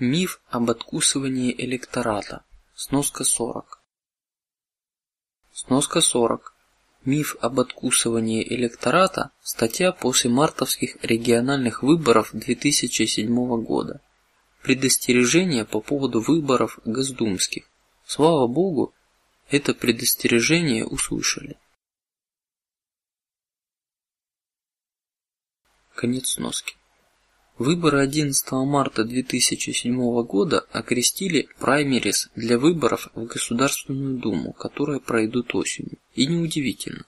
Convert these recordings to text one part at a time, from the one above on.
Миф об откусывании электората. Сноска 40. Сноска 40. Миф об откусывании электората. Статья после мартовских региональных выборов 2007 года. Предостережение по поводу выборов госдумских. Слава богу, это предостережение услышали. Конец сноски. Выборы 11 марта 2007 года окрестили праймерис для выборов в Государственную Думу, которые пройдут осенью. И неудивительно.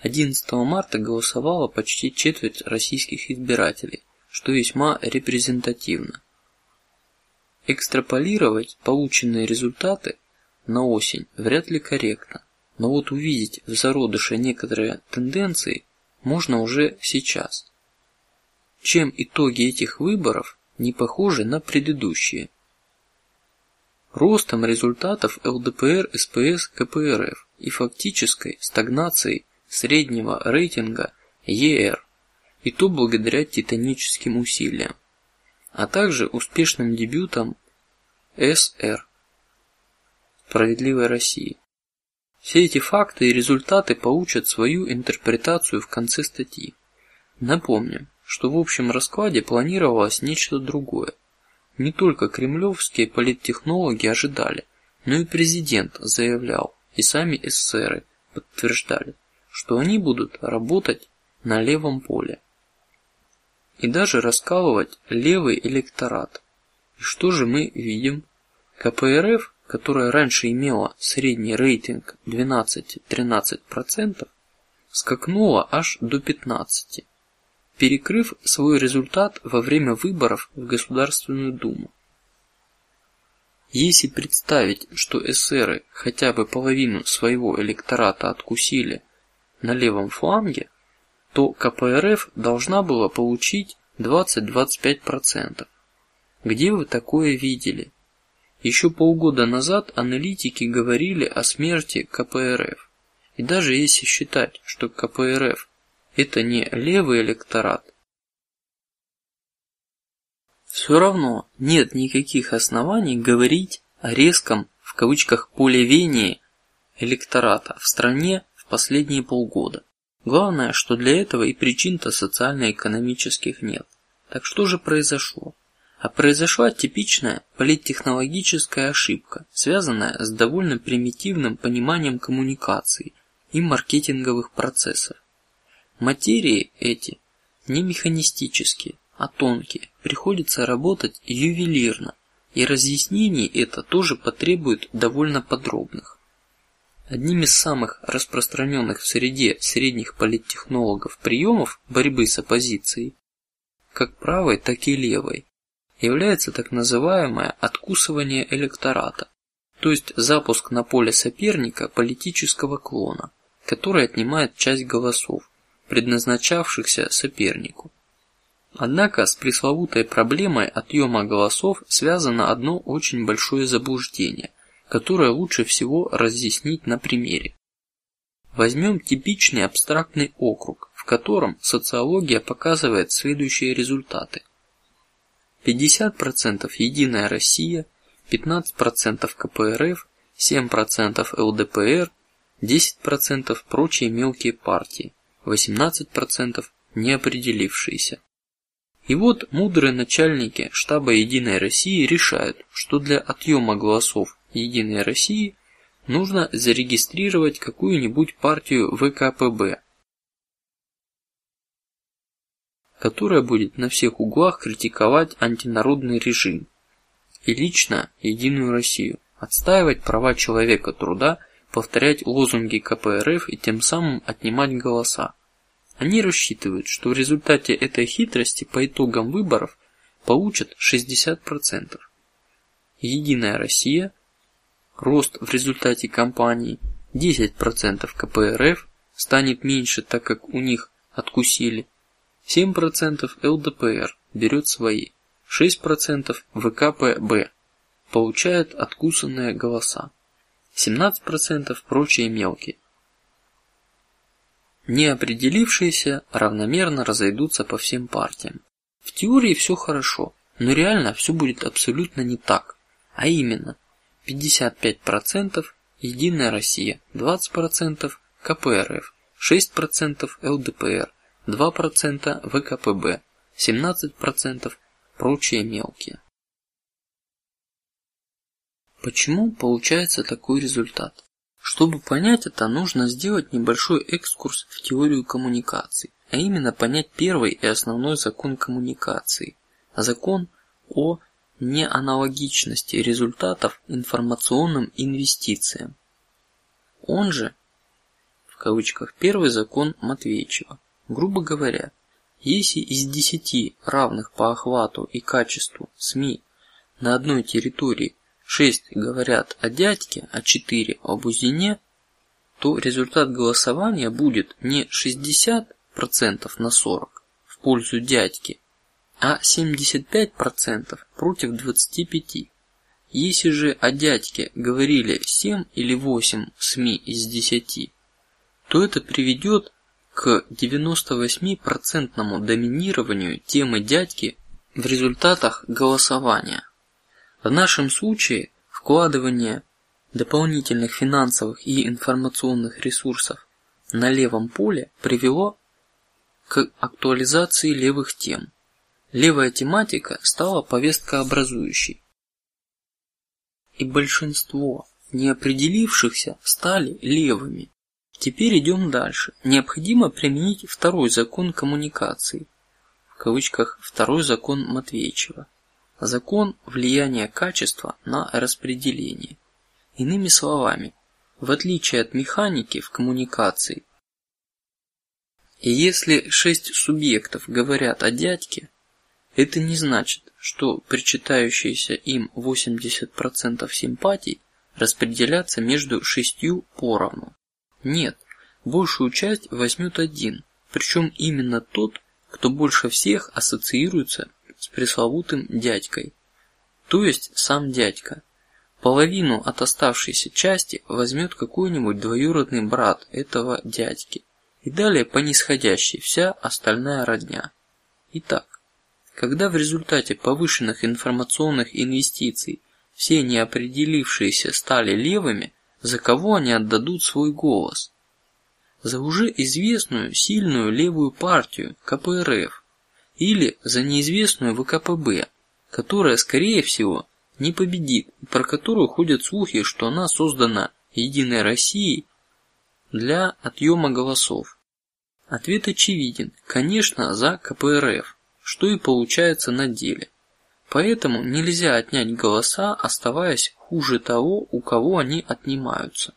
11 марта голосовало почти четверть российских избирателей, что весьма репрезентативно. Экстраполировать полученные результаты на осень вряд ли корректно, но вот увидеть в зародыше некоторые тенденции можно уже сейчас чем итоги этих выборов не похожи на предыдущие. Ростом результатов ЛДПР, СПС, КПРФ и фактической стагнацией среднего рейтинга ЕР, и то благодаря титаническим усилиям, а также успешным дебютом СР справедливой России. Все эти факты и результаты получат свою интерпретацию в конце статьи. Напомним, что в общем раскладе планировалось нечто другое. Не только кремлевские политтехнологи ожидали, но и президент заявлял, и сами эсеры подтверждали, что они будут работать на левом поле и даже раскалывать левый электорат. И что же мы видим? КПРФ, которая раньше имела средний рейтинг 12-13 процентов, скакнула аж до 15 перекрыв свой результат во время выборов в Государственную Думу. Если представить, что эсеры хотя бы половину своего электората откусили на левом фланге, то КПРФ должна была получить 20-25 процентов. Где вы такое видели? Еще полгода назад аналитики говорили о смерти КПРФ, и даже если считать, что КПРФ это не левый электорат. Все равно нет никаких оснований говорить о резком в кавычках полевении электората в стране в последние полгода. Главное, что для этого и причин-то социально-экономических нет. Так что же произошло? А произошла типичная политтехнологическая ошибка, связанная с довольно примитивным пониманием коммуникации и маркетинговых процессов. Материи эти не механистические, а тонкие, приходится работать ювелирно, и разъяснений это тоже потребует довольно подробных. Одним из самых распространенных в среде средних политтехнологов приемов борьбы с оппозицией, как правой, так и левой, является так называемое откусывание электората, то есть запуск на поле соперника политического клона, который отнимает часть голосов предназначавшихся сопернику. Однако с пресловутой проблемой отъема голосов связано одно очень большое заблуждение, которое лучше всего разъяснить на примере. Возьмем типичный абстрактный округ, в котором социология показывает следующие результаты: 50 процентов Единая Россия, 15 процентов КПРФ, 7 процентов ЛДПР, 10 процентов прочие мелкие партии. 18% неопределившиеся. И вот мудрые начальники штаба Единой России решают, что для отъема голосов Единой России нужно зарегистрировать какую-нибудь партию ВКПБ, которая будет на всех углах критиковать антинародный режим и лично Единую Россию, отстаивать права человека труда повторять лозунги КПРФ и тем самым отнимать голоса. Они рассчитывают, что в результате этой хитрости по итогам выборов получат 60 процентов. Единая Россия, рост в результате кампании 10 процентов КПРФ станет меньше, так как у них откусили. 7 процентов ЛДПР берет свои, 6 процентов ВКПБ получает откусанные голоса. 17 процентов прочие мелкие. Неопределившиеся равномерно разойдутся по всем партиям. В теории все хорошо, Но реально все будет абсолютно не так, а именно 55% Единая Россия, 20% КПРФ, 6% ЛДПР, 2% ВКПБ, 17% прочие мелкие. Почему получается такой результат? Чтобы понять это, нужно сделать небольшой экскурс в теорию коммуникаций, а именно понять первый и основной закон коммуникации, закон о неаналогичности результатов информационным инвестициям. Он же, в кавычках, первый закон Матвеичева. Грубо говоря, если из десяти равных по охвату и качеству СМИ на одной территории шесть говорят о дядьке, а четыре о бузине, то результат голосования будет не 60 процентов на 40 в пользу дядьки, а 75 процентов против 25. Если же о дядьке говорили 7 или 8 СМИ из 10, то это приведет к 98 процентному доминированию темы дядьки в результатах голосования. В нашем случае вкладывание дополнительных финансовых и информационных ресурсов на левом поле привело к актуализации левых тем. Левая тематика стала повесткообразующей, и большинство неопределившихся стали левыми. Теперь идем дальше. Необходимо применить второй закон коммуникации, в кавычках второй закон Матвеичева. Закон влияния качества на распределение. Иными словами, в отличие от механики в коммуникации, и если шесть субъектов говорят о дядьке, это не значит, что причитающиеся им 80% симпатий распределятся между шестью поровну. Нет, большую часть возьмет один, причем именно тот, кто больше всех ассоциируется с пресловутым дядькой, то есть сам дядька. Половину от оставшейся части возьмет какой-нибудь двоюродный брат этого дядьки, и далее по нисходящей вся остальная родня. Итак, когда в результате повышенных информационных инвестиций все неопределившиеся стали левыми, за кого они отдадут свой голос? За уже известную сильную левую партию КПРФ, или за неизвестную ВКПБ, которая, скорее всего, не победит, про которую ходят слухи, что она создана Единой Россией для отъема голосов. Ответ очевиден, конечно, за КПРФ, что и получается на деле. Поэтому нельзя отнять голоса, оставаясь хуже того, у кого они отнимаются.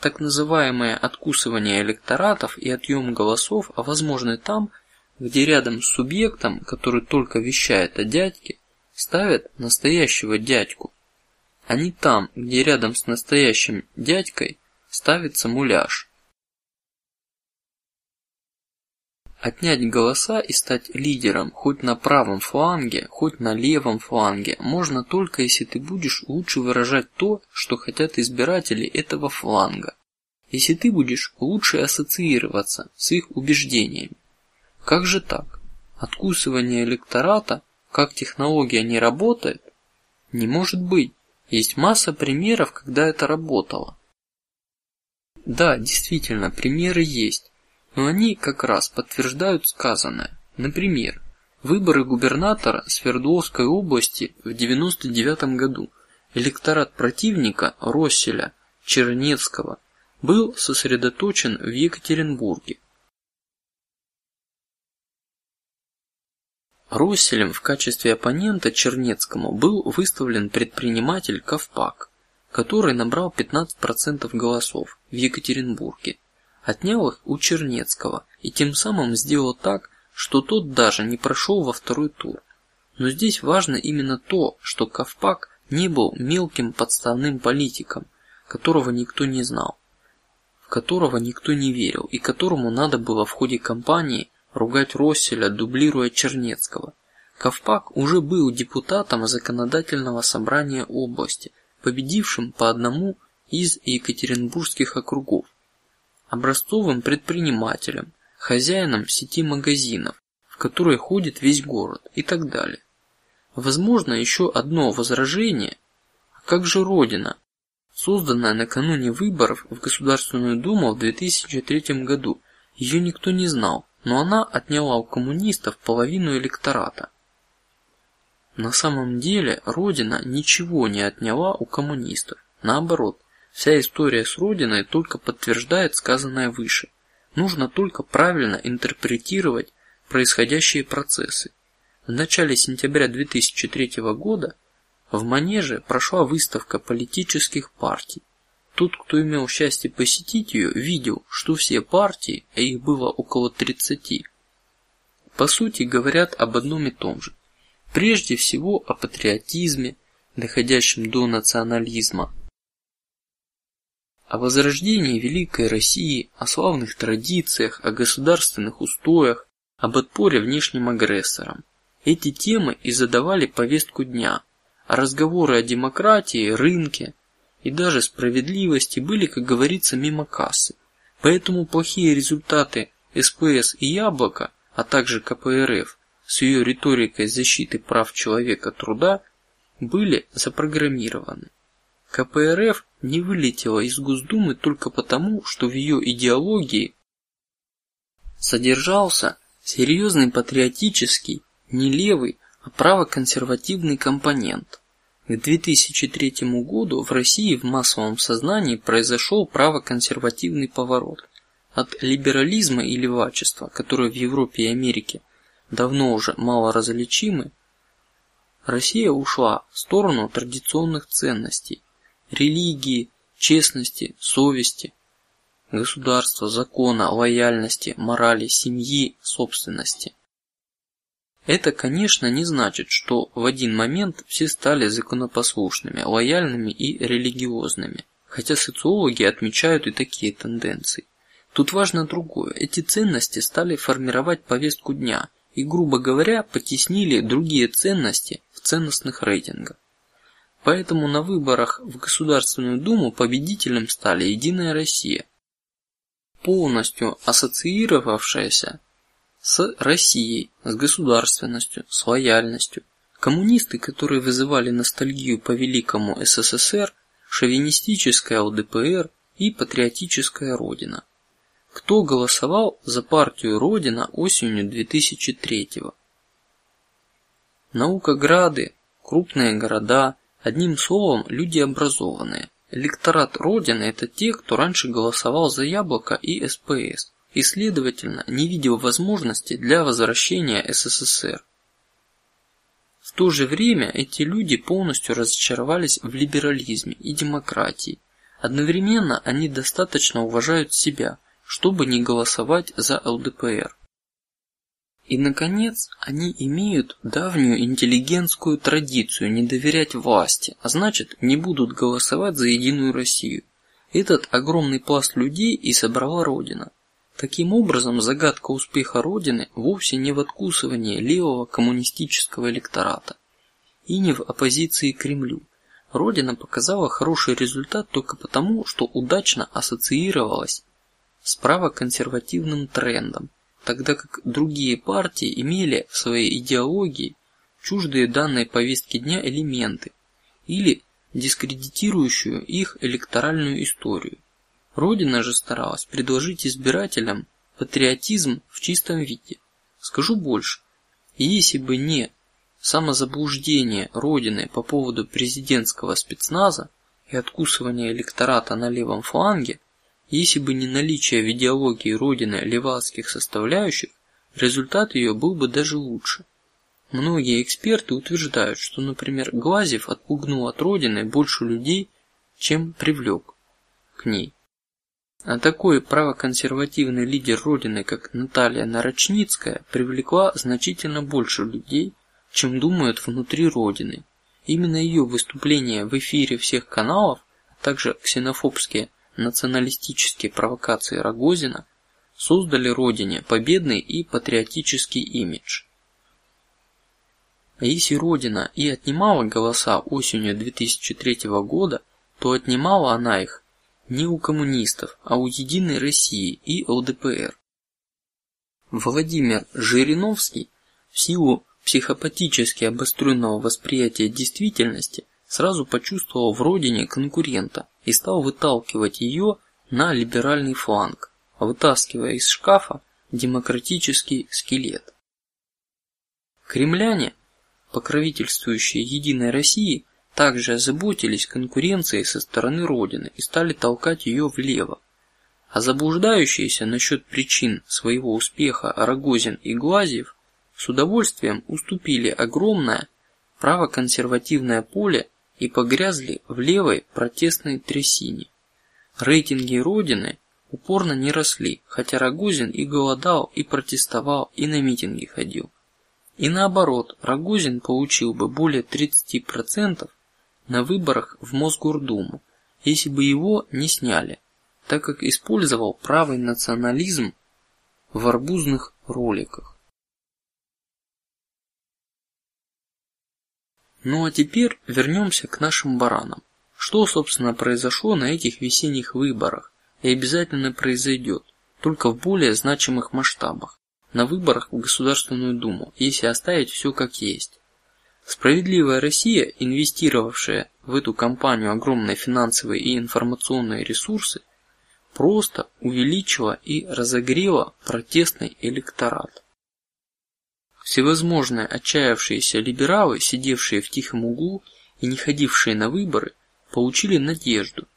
Так называемое откусывание электоратов и отъем голосов, а возможны там, где рядом с субъектом, который только вещает о дядьке, ставят настоящего дядьку, а не там, где рядом с настоящим дядькой ставится муляж. Отнять голоса и стать лидером хоть на правом фланге, хоть на левом фланге можно только если ты будешь лучше выражать то, что хотят избиратели этого фланга, если ты будешь лучше ассоциироваться с их убеждениями. Как же так? Откусывание электората, как технология не работает? Не может быть. Есть масса примеров, когда это работало. Да, действительно, примеры есть, но они как раз подтверждают сказанное. Например, выборы губернатора Свердловской области в 99 году. Электорат противника Росселя Чернецкого был сосредоточен в Екатеринбурге. Росселем в качестве оппонента Чернецкому был выставлен предприниматель Ковпак, который набрал 15% голосов в Екатеринбурге, отнял их у Чернецкого и тем самым сделал так, что тот даже не прошел во второй тур. Но здесь важно именно то, что Ковпак не был мелким подставным политиком, которого никто не знал, в которого никто не верил и которому надо было в ходе кампании ругать Росселя, дублируя Чернецкого. Ковпак уже был депутатом законодательного собрания области, победившим по одному из екатеринбургских округов, образцовым предпринимателем, хозяином сети магазинов, в которой ходит весь город и так далее. Возможно еще одно возражение: а как же Родина, созданная накануне выборов в Государственную Думу в 2003 году? Ее никто не знал, но она отняла у коммунистов половину электората. На самом деле Родина ничего не отняла у коммунистов. Наоборот, вся история с Родиной только подтверждает сказанное выше. Нужно только правильно интерпретировать происходящие процессы. В начале сентября 2003 года в Манеже прошла выставка политических партий. Тот, кто имел счастье посетить ее, видел, что все партии, а их было около тридцати, по сути говорят об одном и том же. Прежде всего о патриотизме, доходящем до национализма, о возрождении великой России, о славных традициях, о государственных устоях, об отпоре внешним агрессорам. Эти темы и задавали повестку дня, а разговоры о демократии, рынке и даже справедливости были, как говорится, мимо кассы. Поэтому плохие результаты СПС и Яблоко, а также КПРФ с ее риторикой защиты прав человека труда были запрограммированы. КПРФ не вылетела из Госдумы только потому, что в ее идеологии содержался серьезный патриотический, не левый, а правоконсервативный компонент. К 2003 году в России в массовом сознании произошел правоконсервативный поворот от либерализма и левачества, которое в Европе и Америке давно уже мало различимы, Россия ушла в сторону традиционных ценностей, религии, честности, совести, государства, закона, лояльности, морали, семьи, собственности. Это, конечно, не значит, что в один момент все стали законопослушными, лояльными и религиозными, хотя социологи отмечают и такие тенденции. Тут важно другое: эти ценности стали формировать повестку дня и, грубо говоря, потеснили другие ценности в ценностных рейтингах. Поэтому на выборах в Государственную Думу победителем стали Единая Россия, полностью ассоциировавшаяся с Россией, с государственностью, с лояльностью. Коммунисты, которые вызывали ностальгию по великому СССР, шовинистическая ЛДПР и патриотическая Родина. Кто голосовал за партию Родина осенью 2003-го? Наукограды, крупные города, одним словом, люди образованные. Электорат Родины – это те, кто раньше голосовал за Яблоко и СПС, и, следовательно, не видел возможности для возвращения СССР. В то же время эти люди полностью разочаровались в либерализме и демократии. Одновременно они достаточно уважают себя, чтобы не голосовать за ЛДПР. И, наконец, они имеют давнюю интеллигентскую традицию не доверять власти, а значит, не будут голосовать за единую Россию. Этот огромный пласт людей и собрала Родина. Таким образом, загадка успеха Родины вовсе не в откусывании левого коммунистического электората и не в оппозиции Кремлю. Родина показала хороший результат только потому, что удачно ассоциировалась с правоконсервативным трендом, тогда как другие партии имели в своей идеологии чуждые данной повестки дня элементы или дискредитирующую их электоральную историю. Родина же старалась предложить избирателям патриотизм в чистом виде. Скажу больше: если бы не самозаблуждение Родины по поводу президентского спецназа и откусывания электората на левом фланге, если бы не наличие в идеологии Родины левацких составляющих, результат ее был бы даже лучше. Многие эксперты утверждают, что, например, Глазев отпугнул от Родины больше людей, чем привлек к ней. А такой правоконсервативный лидер Родины, как Наталья Нарочницкая, привлекла значительно больше людей, чем думают внутри Родины. Именно ее выступления в эфире всех каналов, а также ксенофобские националистические провокации Рогозина создали Родине победный и патриотический имидж. А если Родина и отнимала голоса осенью 2003 года, то отнимала она их не у коммунистов, а у Единой России и ЛДПР. Владимир Жириновский в силу психопатически обостренного восприятия действительности сразу почувствовал в родине конкурента и стал выталкивать ее на либеральный фланг, вытаскивая из шкафа демократический скелет. Кремляне, покровительствующие единой России, также озаботились конкуренцией со стороны родины и стали толкать ее влево. А заблуждающиеся насчет причин своего успеха Рогозин и Глазьев с удовольствием уступили огромное правоконсервативное поле и погрязли в левой протестной трясине. Рейтинги Родины упорно не росли, хотя Рогозин и голодал, и протестовал, и на митинги ходил. И наоборот, Рогозин получил бы более 30 процентов на выборах в Мосгордуму, если бы его не сняли, так как использовал правый национализм в арбузных роликах. Ну а теперь вернемся к нашим баранам. Что, собственно, произошло на этих весенних выборах и обязательно произойдет, только в более значимых масштабах, на выборах в Государственную Думу, если оставить все как есть. Справедливая Россия, инвестировавшая в эту кампанию огромные финансовые и информационные ресурсы, просто увеличила и разогрела протестный электорат. Всевозможные отчаявшиеся либералы, сидевшие в тихом углу и не ходившие на выборы, получили надежду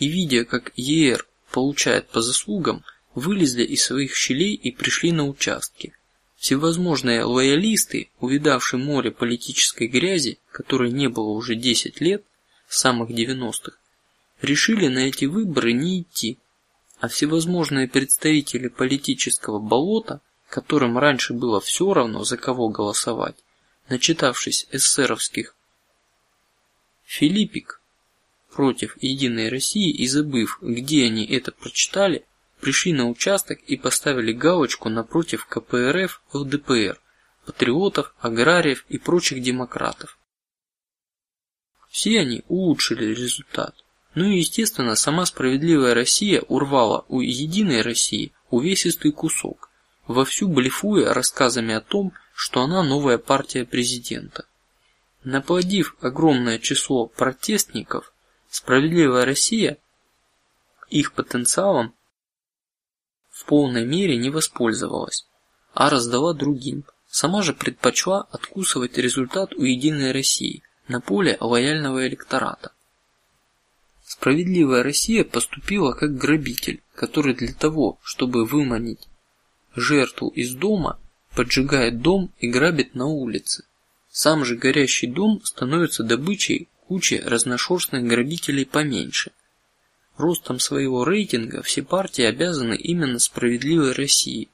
и, видя, как ЕР получает по заслугам, вылезли из своих щелей и пришли на участки. Всевозможные лоялисты, увидавшие море политической грязи, которой не было уже десять лет, с самых девяностых, решили на эти выборы не идти, а всевозможные представители политического болота которым раньше было все равно, за кого голосовать, начитавшись эсеровских Филиппик против Единой России и забыв, где они это прочитали, пришли на участок и поставили галочку напротив КПРФ, ЛДПР, патриотов, аграриев и прочих демократов. Все они улучшили результат. Ну и естественно, сама справедливая Россия урвала у Единой России увесистый кусок вовсю блефуя рассказами о том, что она новая партия президента. Наплодив огромное число протестников, справедливая Россия их потенциалом в полной мере не воспользовалась, а раздала другим. Сама же предпочла откусывать результат у Единой России на поле лояльного электората. Справедливая Россия поступила как грабитель, который для того, чтобы выманить жертву из дома, поджигает дом и грабит на улице. Сам же горящий дом становится добычей кучи разношерстных грабителей поменьше. Ростом своего рейтинга все партии обязаны именно справедливой России.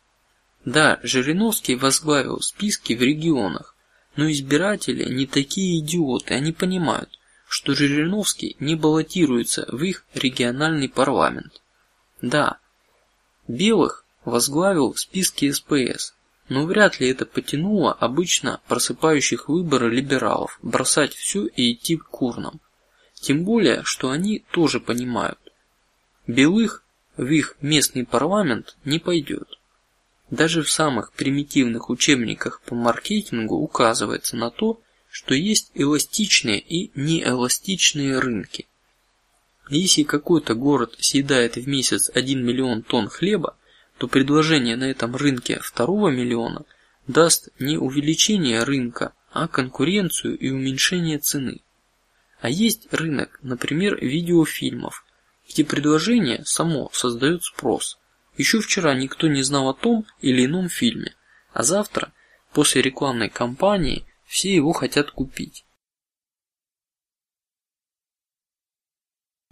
Да, Жириновский возглавил списки в регионах, но избиратели не такие идиоты, они понимают, что Жириновский не баллотируется в их региональный парламент. Да, белых возглавил списки СПС, но вряд ли это потянуло обычно просыпающих выборы либералов бросать все и идти к урнам. Тем более, что они тоже понимают, белых в их местный парламент не пойдет. Даже в самых примитивных учебниках по маркетингу указывается на то, что есть эластичные и неэластичные рынки. Если какой-то город съедает в месяц один миллион тонн хлеба, то предложение на этом рынке второго миллиона даст не увеличение рынка, а конкуренцию и уменьшение цены. А есть рынок, например, видеофильмов, где предложение само создает спрос. Еще вчера никто не знал о том или ином фильме, а завтра, после рекламной кампании, все его хотят купить.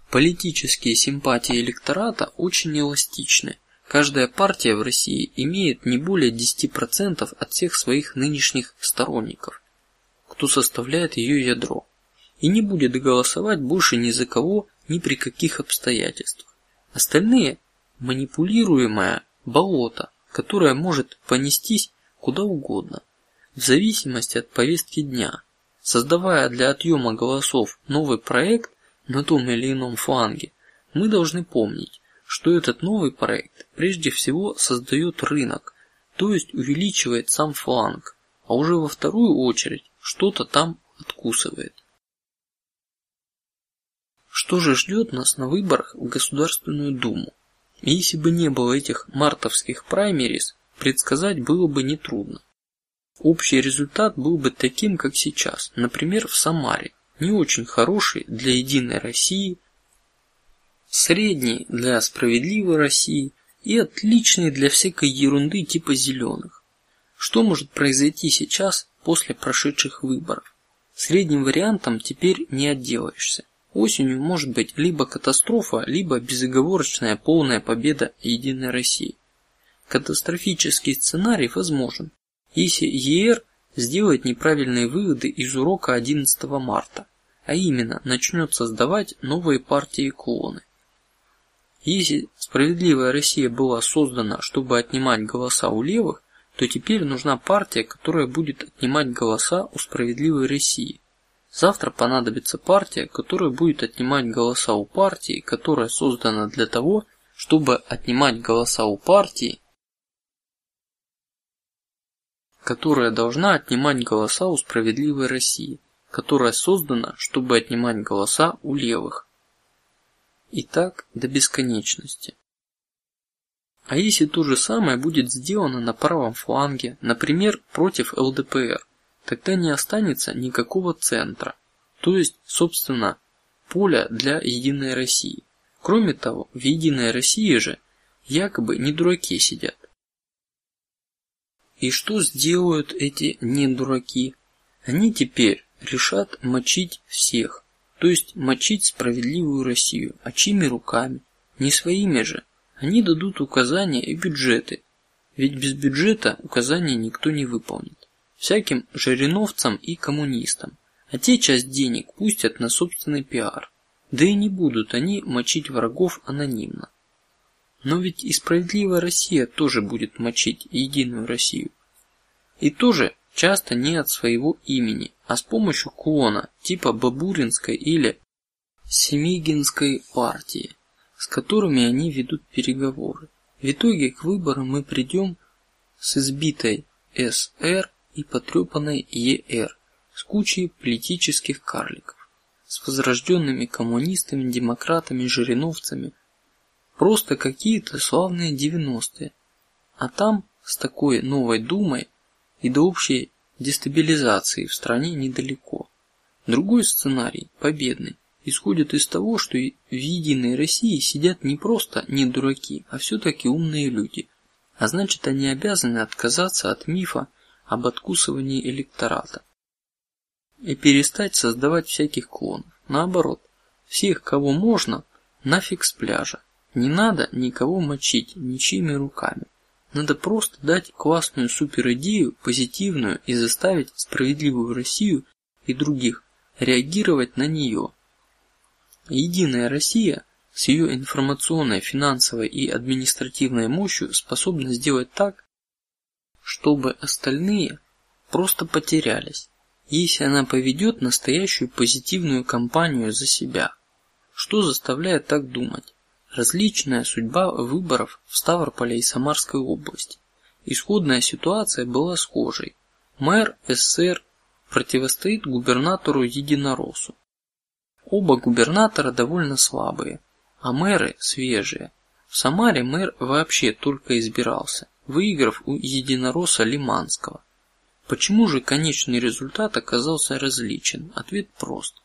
Политические симпатии электората очень эластичны Каждая партия в России имеет не более 10% от всех своих нынешних сторонников, кто составляет ее ядро, и не будет голосовать больше ни за кого ни при каких обстоятельствах. Остальные манипулируемое болото, которое может понестись куда угодно, в зависимости от повестки дня, создавая для отъема голосов новый проект на том или ином фланге, мы должны помнить, что этот новый проект прежде всего создает рынок, то есть увеличивает сам фланг, а уже во вторую очередь что-то там откусывает. Что же ждет нас на выборах в Государственную Думу? Если бы не было этих мартовских праймерис, предсказать было бы не трудно. Общий результат был бы таким, как сейчас, например, в Самаре, не очень хороший для Единой России, средний для Справедливой России и отличный для всякой ерунды типа зеленых. Что может произойти сейчас после прошедших выборов? Средним вариантом теперь не отделаешься. Осенью может быть либо катастрофа, либо безоговорочная полная победа Единой России. Катастрофический сценарий возможен, если ЕР сделает неправильные выводы из урока 11 марта, а именно начнет создавать новые партии клоны. Если справедливая Россия была создана, чтобы отнимать голоса у левых, то теперь нужна партия, которая будет отнимать голоса у справедливой России. Завтра понадобится партия, которая будет отнимать голоса у партии, которая создана для того, чтобы отнимать голоса у партии, которая должна отнимать голоса у справедливой России, которая создана, чтобы отнимать голоса у левых. И так до бесконечности. А если то же самое будет сделано на правом фланге, например, против ЛДПР, тогда не останется никакого центра, то есть, собственно, поля для Единой России. Кроме того, в Единой России же якобы не дураки сидят. И что сделают эти не дураки? Они теперь решат мочить всех, то есть мочить справедливую Россию, а чьими руками? Не своими же. Они дадут указания и бюджеты, ведь без бюджета указания никто не выполнит всяким жириновцам и коммунистам, а те часть денег пустят на собственный пиар. Да и не будут они мочить врагов анонимно. Но ведь и справедливая Россия тоже будет мочить единую Россию, и тоже часто не от своего имени, а с помощью клона типа Бабуринской или Семигинской партии, с которыми они ведут переговоры. В итоге к выборам мы придем с избитой СР и потрепанной ЕР с кучей политических карликов, с возрожденными коммунистами, демократами, жириновцами, просто какие-то славные девяностые, а там с такой новой думой и до общей дестабилизации в стране недалеко. Другой сценарий, победный, исходит из того, что в единой России сидят не просто не дураки, а все-таки умные люди, а значит они обязаны отказаться от мифа об откусывании электората и перестать создавать всяких клонов. Наоборот, всех, кого можно, нафиг с пляжа. Не надо никого мочить ничьими руками. Надо просто дать классную супер идею, позитивную и заставить справедливую Россию и других реагировать на нее. Единая Россия с ее информационной, финансовой и административной мощью способна сделать так, чтобы остальные просто потерялись, если она поведет настоящую позитивную кампанию за себя. Что заставляет так думать? Различная судьба выборов в Ставрополе и Самарской области. Исходная ситуация была схожей. Мэр СССР противостоит губернатору Единороссу. Оба губернатора довольно слабые, а мэры свежие. В Самаре мэр вообще только избирался выиграв у единоросса Лиманского. Почему же конечный результат оказался различен? Ответ прост.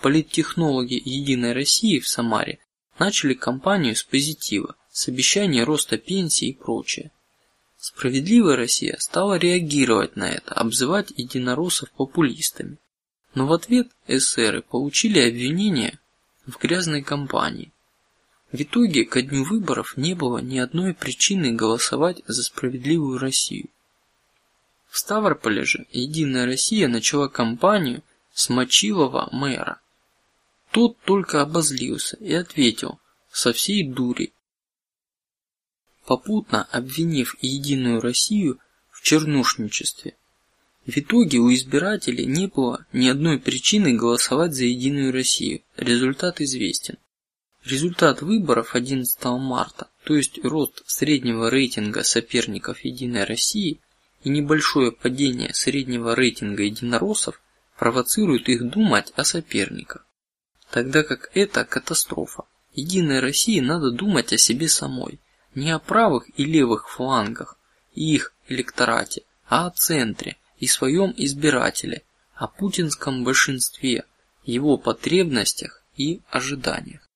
Политтехнологи Единой России в Самаре начали кампанию с позитива, с обещания роста пенсий и прочее. Справедливая Россия стала реагировать на это, обзывать единороссов популистами. Но в ответ эсеры получили обвинения в грязной кампании. В итоге ко дню выборов не было ни одной причины голосовать за справедливую Россию. В Ставрополе же Единая Россия начала кампанию с Мочилова мэра. Тот только обозлился и ответил со всей дури, попутно обвинив Единую Россию в чернушничестве. В итоге у избирателей не было ни одной причины голосовать за Единую Россию. Результат известен. Результат выборов 11 марта, то есть рост среднего рейтинга соперников Единой России, и небольшое падение среднего рейтинга единороссов провоцирует их думать о соперниках, тогда как это катастрофа. Единой России надо думать о себе самой, не о правых и левых флангах и их электорате, а о центре и своем избирателе, о путинском большинстве, его потребностях и ожиданиях.